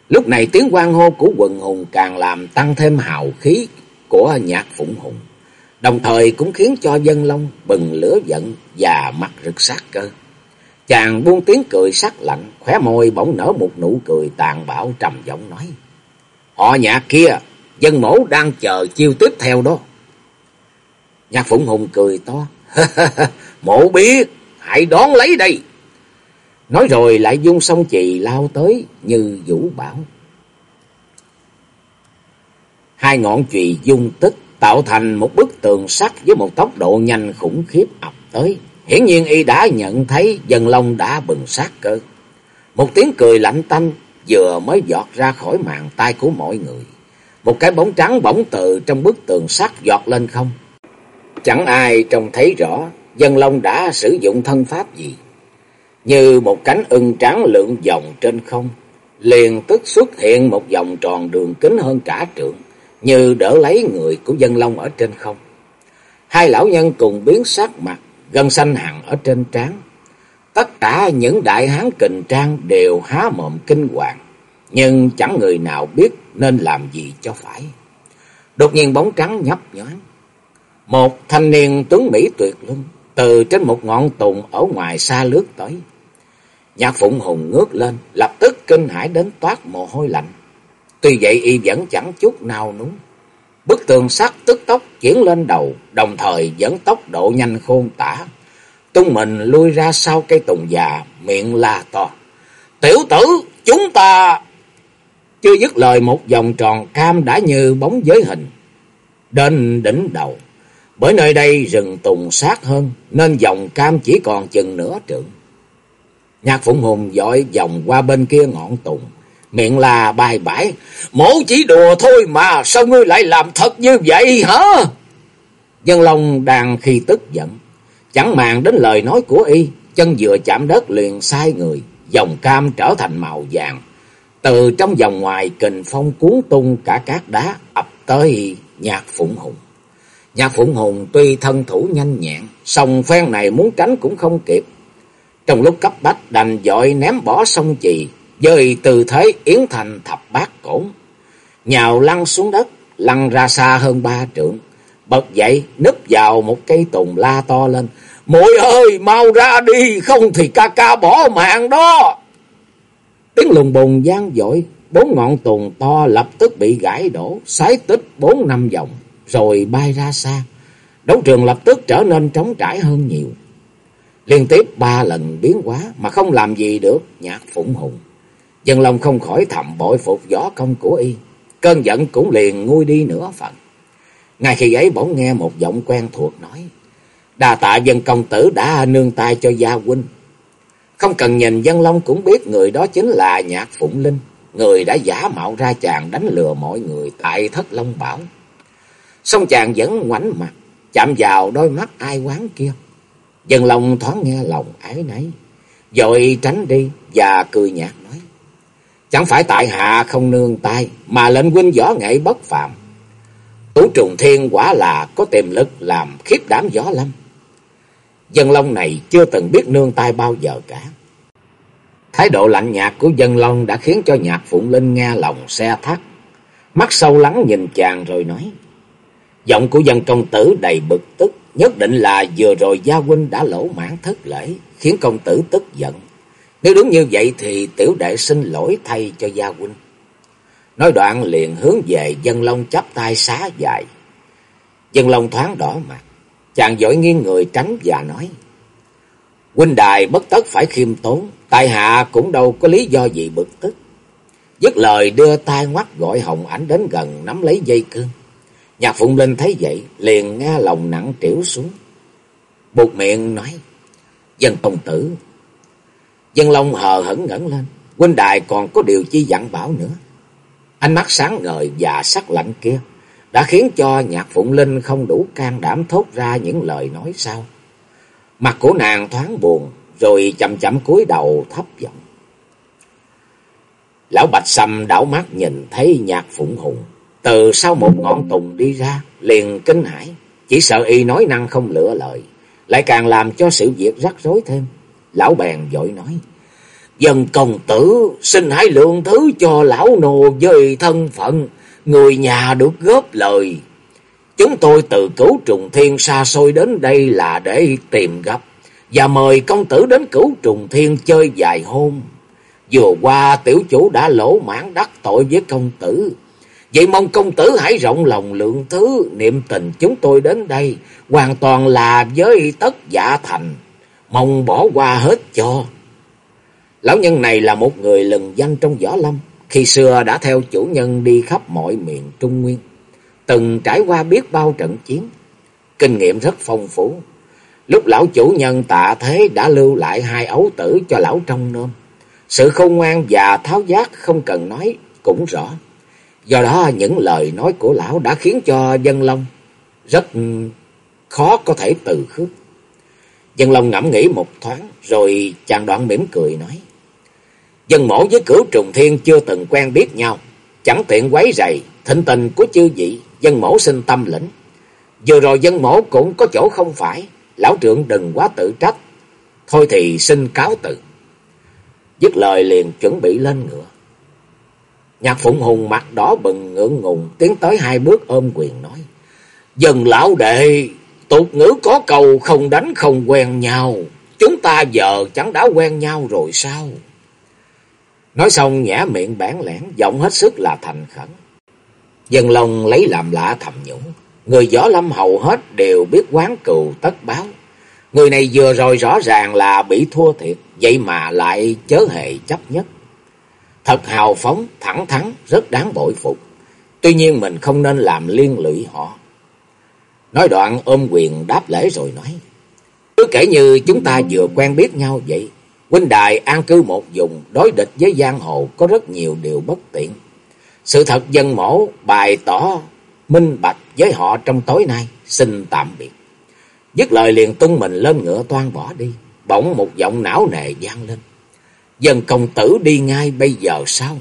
Lúc này tiếng quan hô của quần hùng càng làm tăng thêm hào khí của nhạc phụng hùng, đồng thời cũng khiến cho dân long bừng lửa giận và mặt rực sát cơ. Chàng buông tiếng cười sắc lạnh, khóe môi bỗng nở một nụ cười tàn bạo trầm giọng nói. Họ nhạc kia, dân mổ đang chờ chiêu tiếp theo đó. Nhạc Phụng Hùng cười to. mổ biết, hãy đón lấy đây. Nói rồi lại dung song chì lao tới như vũ bảo. Hai ngọn chùy dung tích tạo thành một bức tường sắt với một tốc độ nhanh khủng khiếp ập tới. Hiển nhiên y đã nhận thấy dân long đã bừng sát cơ. Một tiếng cười lạnh tanh vừa mới giọt ra khỏi màn tay của mọi người. Một cái bóng trắng bỗng từ trong bức tường sắt giọt lên không. Chẳng ai trông thấy rõ dân long đã sử dụng thân pháp gì. Như một cánh ưng trắng lượn vòng trên không, liền tức xuất hiện một vòng tròn đường kính hơn cả trượng, như đỡ lấy người của dân long ở trên không. Hai lão nhân cùng biến sắc mặt, gân xanh hằn ở trên trán. Tất cả những đại hán kình trang đều há mồm kinh hoàng, nhưng chẳng người nào biết nên làm gì cho phải. Đột nhiên bóng trắng nhấp nhoáng. Một thanh niên tuấn Mỹ tuyệt luân từ trên một ngọn tùng ở ngoài xa lướt tới. Nhạc Phụng Hùng ngước lên, lập tức kinh hãi đến toát mồ hôi lạnh. Tuy vậy y vẫn chẳng chút nào núng. Bức tường sắt tức tốc chuyển lên đầu, đồng thời dẫn tốc độ nhanh khôn tả. Tung mình lui ra sau cây tùng già, miệng la to. Tiểu tử, chúng ta... Chưa dứt lời một vòng tròn cam đã như bóng giới hình. Đến đỉnh đầu. Bởi nơi đây rừng tùng sát hơn, nên dòng cam chỉ còn chừng nửa trượng. Nhạc Phụng Hùng dội vòng qua bên kia ngọn tùng, miệng là bài bãi. Mổ chỉ đùa thôi mà, sao ngươi lại làm thật như vậy hả? Dân Long đang khi tức giận, chẳng màng đến lời nói của y, chân vừa chạm đất liền sai người, dòng cam trở thành màu vàng. Từ trong vòng ngoài kình phong cuốn tung cả cát đá ập tới nhạc Phụng Hùng. Nhạc Phụng Hùng tuy thân thủ nhanh nhẹn, song phen này muốn tránh cũng không kịp. Trong lúc cấp bách đành dội ném bỏ sông chì, dời tư thế yến thành thập bát cổn. Nhào lăn xuống đất, lăn ra xa hơn ba trượng. Bật dậy, núp vào một cây tùng la to lên. Muội ơi, mau ra đi, không thì ca ca bỏ mạng đó. Tiếng lùng bùng gian dội, bốn ngọn tùng to lập tức bị gãy đổ, sái tích bốn năm vòng, rồi bay ra xa. Đấu trường lập tức trở nên trống trải hơn nhiều. Liên tiếp ba lần biến hóa mà không làm gì được nhạc phụng hùng. Dân long không khỏi thầm bội phục võ công của y. Cơn giận cũng liền nguôi đi nửa phần. Ngay khi ấy bỗng nghe một giọng quen thuộc nói. Đà tạ dân công tử đã nương tay cho gia huynh. Không cần nhìn dân long cũng biết người đó chính là nhạc phụng linh. Người đã giả mạo ra chàng đánh lừa mọi người tại thất long bảo. Xong chàng vẫn ngoảnh mặt, chạm vào đôi mắt ai quán kia. Dân long thoáng nghe lòng ái nấy, rồi tránh đi và cười nhạt nói. Chẳng phải tại hạ không nương tay, mà lệnh huynh võ nghệ bất phạm. Tú trùng thiên quả là có tiềm lực làm khiếp đảm gió lâm. Dân long này chưa từng biết nương tay bao giờ cả. Thái độ lạnh nhạt của dân long đã khiến cho nhạc Phụng Linh nghe lòng xe thắt. Mắt sâu lắng nhìn chàng rồi nói. Giọng của dân công tử đầy bực tức. Nhất định là vừa rồi gia huynh đã lỗ mãn thất lễ. Khiến công tử tức giận. Nếu đúng như vậy thì tiểu đệ xin lỗi thay cho gia huynh. Nói đoạn liền hướng về dân long chắp tay xá dài. Dân long thoáng đỏ mặt. Chàng giỏi nghiêng người tránh và nói. Huynh đài bất tất phải khiêm tốn. Tại hạ cũng đâu có lý do gì bực tức. Dứt lời đưa tay ngoắt gọi Hồng Ảnh đến gần nắm lấy dây cương. Nhạc Phụng Linh thấy vậy, liền nghe lòng nặng trĩu xuống. Buộc miệng nói, dân công tử. Dân Long hờ hững ngẩn lên, huynh đài còn có điều chi dặn bảo nữa. Ánh mắt sáng ngời và sắc lạnh kia đã khiến cho Nhạc Phụng Linh không đủ can đảm thốt ra những lời nói sau. Mặt của nàng thoáng buồn, rồi chậm chậm cúi đầu thấp giọng. Lão Bạch Sâm đảo mắt nhìn thấy Nhạc Phụng Hùng từ sau một ngọn tùng đi ra, liền kinh hãi, chỉ sợ y nói năng không lựa lời, lại càng làm cho sự việc rắc rối thêm. Lão bèn vội nói: "Dân công tử, xin hãy lượng thứ cho lão nô với thân phận người nhà được góp lời. Chúng tôi từ cứu trùng thiên xa xôi đến đây là để tìm gặp và mời công tử đến cứu trùng thiên chơi vài hôm. Vừa qua tiểu chủ đã lỗ mãn đắc tội với công tử. Vậy mong công tử hãy rộng lòng lượng thứ, niệm tình chúng tôi đến đây, hoàn toàn là với tất giả thành, mong bỏ qua hết cho. Lão nhân này là một người lừng danh trong võ lâm, khi xưa đã theo chủ nhân đi khắp mọi miền Trung Nguyên, từng trải qua biết bao trận chiến, kinh nghiệm rất phong phú. Lúc lão chủ nhân tạ thế đã lưu lại hai ấu tử cho lão trong nôm. Sự khôn ngoan và tháo giác không cần nói cũng rõ. Do đó những lời nói của lão đã khiến cho dân long rất khó có thể từ khước. Dân long ngẫm nghĩ một thoáng rồi chàng đoạn mỉm cười nói. Dân mổ với cửu trùng thiên chưa từng quen biết nhau. Chẳng tiện quấy rầy, thịnh tình của chư vị, dân mổ xin tâm lĩnh. Vừa rồi dân mổ cũng có chỗ không phải, lão trưởng đừng quá tự trách. Thôi thì xin cáo từ. Dứt lời liền chuẩn bị lên ngựa. Nhạc Phụng Hùng mặt đỏ bừng ngượng ngùng, tiến tới hai bước ôm quyền nói. Dần lão đệ, tục ngữ có cầu không đánh không quen nhau. Chúng ta giờ chẳng đã quen nhau rồi sao? Nói xong nhã miệng bản lẻn, giọng hết sức là thành khẩn. Dân lòng lấy làm lạ thầm nhũng. Người võ lâm hầu hết đều biết quán cừu tất báo. Người này vừa rồi rõ ràng là bị thua thiệt, vậy mà lại chớ hề chấp nhất. Thật hào phóng, thẳng thắn, rất đáng bội phục. Tuy nhiên mình không nên làm liên lụy họ. Nói đoạn ôm quyền đáp lễ rồi nói. Cứ kể như chúng ta vừa quen biết nhau vậy. Huynh đài an cư một vùng, đối địch với giang hồ có rất nhiều điều bất tiện. Sự thật dân mổ bài tỏ minh bạch với họ trong tối nay, xin tạm biệt. Dứt lời liền tung mình lên ngựa toan bỏ đi, bỗng một giọng não nề vang lên. Dân công tử đi ngay bây giờ sao?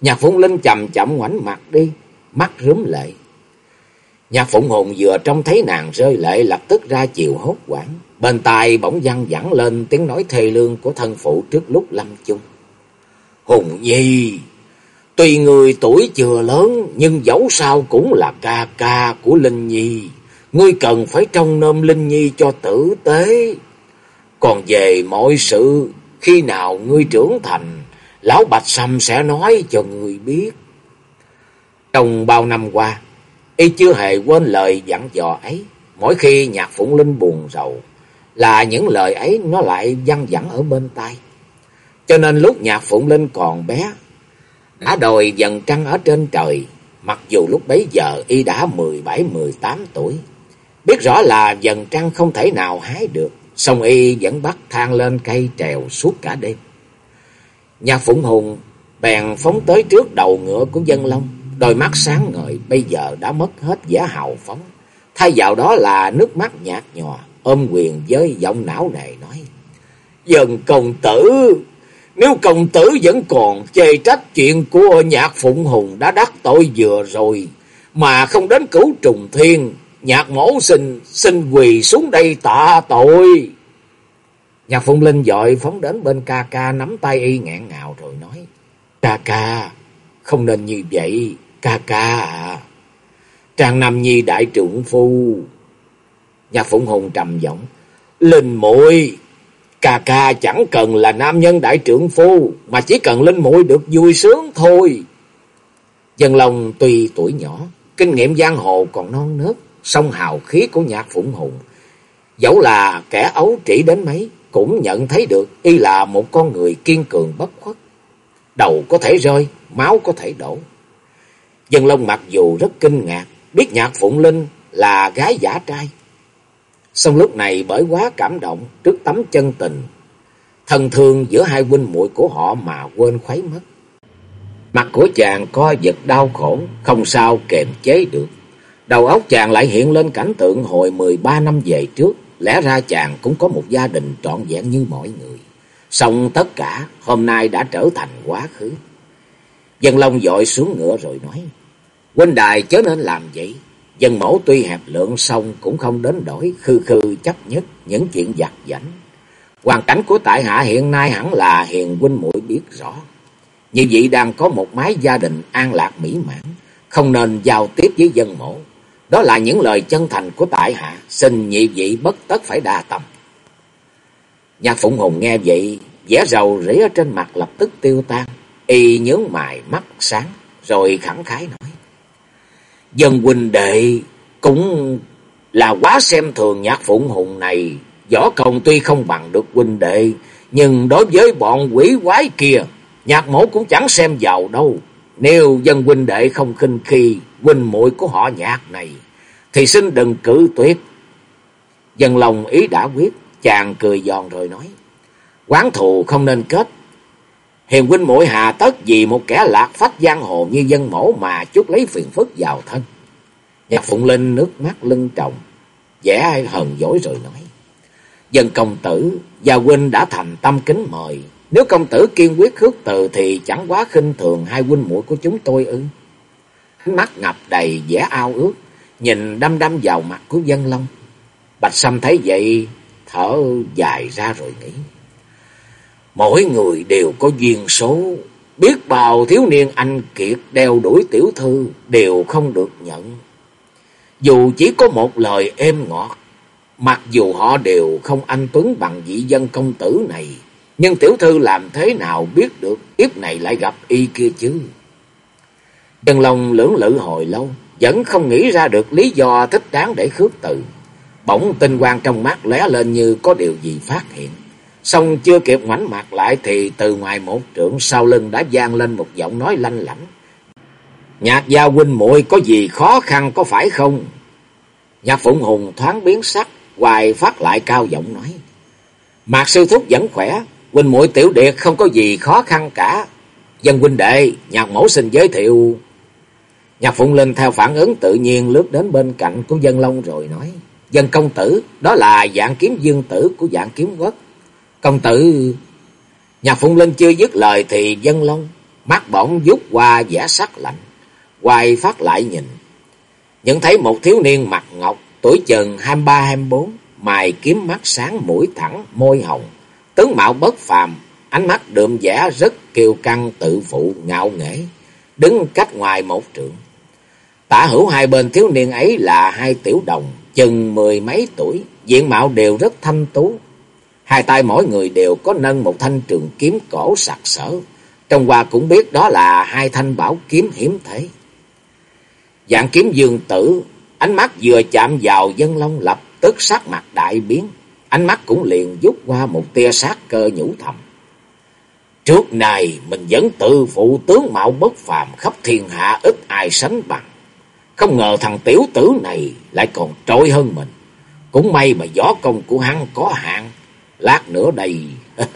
Nhạc Phụng Linh chậm chậm ngoảnh mặt đi, mắt rướm lệ. Nhạc Phụng Hùng vừa trông thấy nàng rơi lệ lập tức ra chiều hốt quảng. Bên tai bỗng văng vẳng lên tiếng nói thê lương của thân phụ trước lúc lâm chung. Hùng Nhi, tuy người tuổi chưa lớn nhưng dẫu sao cũng là ca ca của Linh Nhi. Ngươi cần phải trông nom Linh Nhi cho tử tế. Còn về mọi sự khi nào ngươi trưởng thành, Lão Bạch Sâm sẽ nói cho ngươi biết. Trong bao năm qua, y chưa hề quên lời dặn dò ấy. Mỗi khi nhạc Phụng Linh buồn rầu, là những lời ấy nó lại văng vẳng ở bên tai. Cho nên lúc nhạc Phụng Linh còn bé, đã đòi dần trăng ở trên trời, mặc dù lúc bấy giờ y đã mười bảy mười tám tuổi. Biết rõ là dần trăng không thể nào hái được, song y vẫn bắt thang lên cây trèo suốt cả đêm. Nhạc Phụng Hùng bèn phóng tới trước đầu ngựa của dân long, đôi mắt sáng ngời bây giờ đã mất hết giá hào phóng. Thay vào đó là nước mắt nhạt nhòa, ôm quyền với giọng não nề nói. Dần công tử, nếu công tử vẫn còn chê trách chuyện của nhạc Phụng Hùng đã đắc tội vừa rồi, mà không đến cứu trùng thiên, nhạc mổ xin, xin quỳ xuống đây tạ tội. Nhạc Phụng Linh dội phóng đến bên ca ca nắm tay y ngẹn ngào rồi nói. Ca ca, không nên như vậy, ca ca à. Trang Nam Nhi đại trưởng phu. Nhạc Phụng Hùng trầm giọng. Linh muội ca ca chẳng cần là nam nhân đại trưởng phu, mà chỉ cần Linh muội được vui sướng thôi. Dân Long tuy tuổi nhỏ, kinh nghiệm giang hồ còn non nớt, song hào khí của nhạc Phụng Hùng. Dẫu là kẻ ấu trĩ đến mấy, cũng nhận thấy được y là một con người kiên cường bất khuất. Đầu có thể rơi, máu có thể đổ. Dân Long mặc dù rất kinh ngạc, biết nhạc Phụng Linh là gái giả trai. Xong lúc này bởi quá cảm động trước tấm chân tình, thân thương giữa hai huynh muội của họ mà quên khuấy mất. Mặt của chàng co giật đau khổ, không sao kềm chế được. Đầu óc chàng lại hiện lên cảnh tượng hồi 13 năm về trước. Lẽ ra chàng cũng có một gia đình trọn vẹn như mọi người. Xong tất cả hôm nay đã trở thành quá khứ. Dân Long dội xuống ngựa rồi nói. Huynh đài chớ nên làm vậy. Dân mẫu tuy hẹp lượng xong cũng không đến đổi khư khư chấp nhất những chuyện giặt giảnh. Hoàn cảnh của tại hạ hiện nay hẳn là hiền huynh muội biết rõ. Như vậy đang có một mái gia đình an lạc mỹ mãn, không nên giao tiếp với dân mẫu. Đó là những lời chân thành của tại hạ, xin nhị vị bất tất phải đa tâm. Nhạc Phụng Hùng nghe vậy, vẻ rầu rĩ ở trên mặt lập tức tiêu tan, y nhướng mày mắt sáng, rồi khẳng khái nói. Dân huynh đệ cũng là quá xem thường nhạc Phụng Hùng này, võ công tuy không bằng được huynh đệ, nhưng đối với bọn quỷ quái kia, nhạc mẫu cũng chẳng xem vào đâu. Nếu dân huynh đệ không khinh khi huynh muội của họ nhạc này, thì xin đừng cử tuyệt. Dân lòng ý đã quyết, chàng cười giòn rồi nói. Quán thù không nên kết. Hiền huynh muội hà tất vì một kẻ lạc phách giang hồ như dân mẫu mà chút lấy phiền phức vào thân. Nhạc Phụng Linh nước mắt lưng trọng, vẻ hờn dỗi rồi nói. Dân công tử, gia huynh đã thành tâm kính mời. Nếu công tử kiên quyết khước từ thì chẳng quá khinh thường hai huynh muội của chúng tôi ư. Mắt ngập đầy vẻ ao ước, nhìn đăm đăm vào mặt của dân long. Bạch Sâm thấy vậy, thở dài ra rồi nghĩ. Mỗi người đều có duyên số, biết bao thiếu niên anh kiệt đeo đuổi tiểu thư đều không được nhận. Dù chỉ có một lời êm ngọt, mặc dù họ đều không anh tuấn bằng vị dân công tử này, nhưng tiểu thư làm thế nào biết được kiếp này lại gặp y kia chứ? Trần Long lưỡng lự hồi lâu, vẫn không nghĩ ra được lý do thích đáng để khước từ. Bỗng tinh quang trong mắt lóe lên như có điều gì phát hiện. Xong chưa kịp ngoảnh mặt lại thì từ ngoài một trưởng sau lưng đã vang lên một giọng nói lanh lảnh. Nhạc gia huynh muội có gì khó khăn có phải không? Nhạc Phụng Hùng thoáng biến sắc, hoài phát lại cao giọng nói. Mạc sư thúc vẫn khỏe, huynh muội tiểu điệt không có gì khó khăn cả. Dân huynh đệ, nhạc mẫu xin giới thiệu. Nhạc Phụng Linh theo phản ứng tự nhiên lướt đến bên cạnh của dân long rồi nói. Dân công tử, đó là dạng kiếm dương tử của dạng kiếm quốc. Công tử... Nhạc Phụng Linh chưa dứt lời thì dân long, mắt bỗng rút qua giả sắc lạnh. quay phát lại nhìn. Nhận thấy một thiếu niên mặt ngọc, tuổi chừng 23-24, mày kiếm mắt sáng mũi thẳng, môi hồng. Tướng mạo bất phàm, ánh mắt đượm giả rất kiêu căng tự phụ ngạo nghễ, đứng cách ngoài một trượng. Tả hữu hai bên thiếu niên ấy là hai tiểu đồng, chừng mười mấy tuổi, diện mạo đều rất thanh tú. Hai tay mỗi người đều có nâng một thanh trường kiếm cổ sặc sỡ. Trong qua cũng biết đó là hai thanh bảo kiếm hiếm thế. Dạng kiếm dương tử, ánh mắt vừa chạm vào dân long lập tức sắc mặt đại biến. Ánh mắt cũng liền rút qua một tia sát cơ nhũ thầm. Trước này mình vẫn tự phụ tướng mạo bất phàm khắp thiên hạ ít ai sánh bằng. Không ngờ thằng tiểu tử này lại còn trội hơn mình. Cũng may mà gió công của hắn có hạn. Lát nữa đây...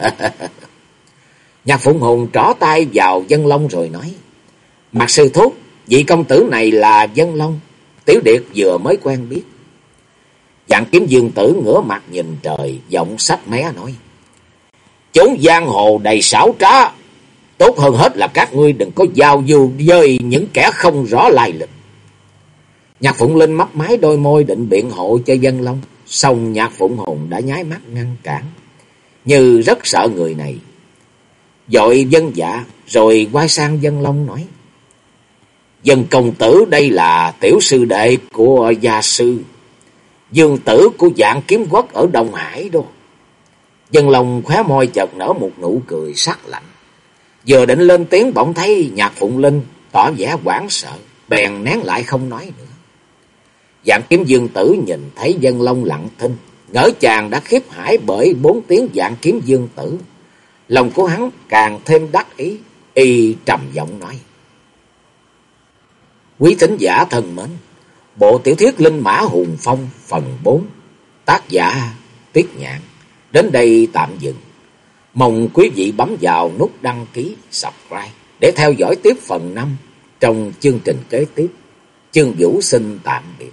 Nhạc Phụng Hùng trỏ tay vào dân long rồi nói. Mặt sư thúc, vị công tử này là dân long. Tiểu điệt vừa mới quen biết. Dạng kiếm dương tử ngửa mặt nhìn trời, giọng sách mé nói. Chúng giang hồ đầy xảo trá. Tốt hơn hết là các ngươi đừng có giao du với những kẻ không rõ lai lịch. Nhạc Phụng Linh mấp máy đôi môi định biện hộ cho dân long. Xong nhạc Phụng Hùng đã nháy mắt ngăn cản. như rất sợ người này. Dội dân dạ rồi quay sang dân long nói. Dân công tử đây là tiểu sư đệ của gia sư. Dương tử của dạng kiếm quốc ở Đông Hải đó. Dân long khóe môi chợt nở một nụ cười sắc lạnh. Vừa định lên tiếng bỗng thấy nhạc phụng linh tỏ vẻ hoảng sợ. Bèn nén lại không nói nữa. Dạng kiếm dương tử nhìn thấy dân long lặng thinh. Ngỡ chàng đã khiếp hải bởi bốn tiếng dạng kiếm dương tử. Lòng của hắn càng thêm đắc ý. Y trầm giọng nói. Quý thính giả thân mến, bộ tiểu thuyết Linh Mã Hùng Phong phần 4, tác giả Tuyết Nhạn, đến đây tạm dừng. Mong quý vị bấm vào nút đăng ký, subscribe để theo dõi tiếp phần 5 trong chương trình kế tiếp. Chương Vũ xin tạm biệt.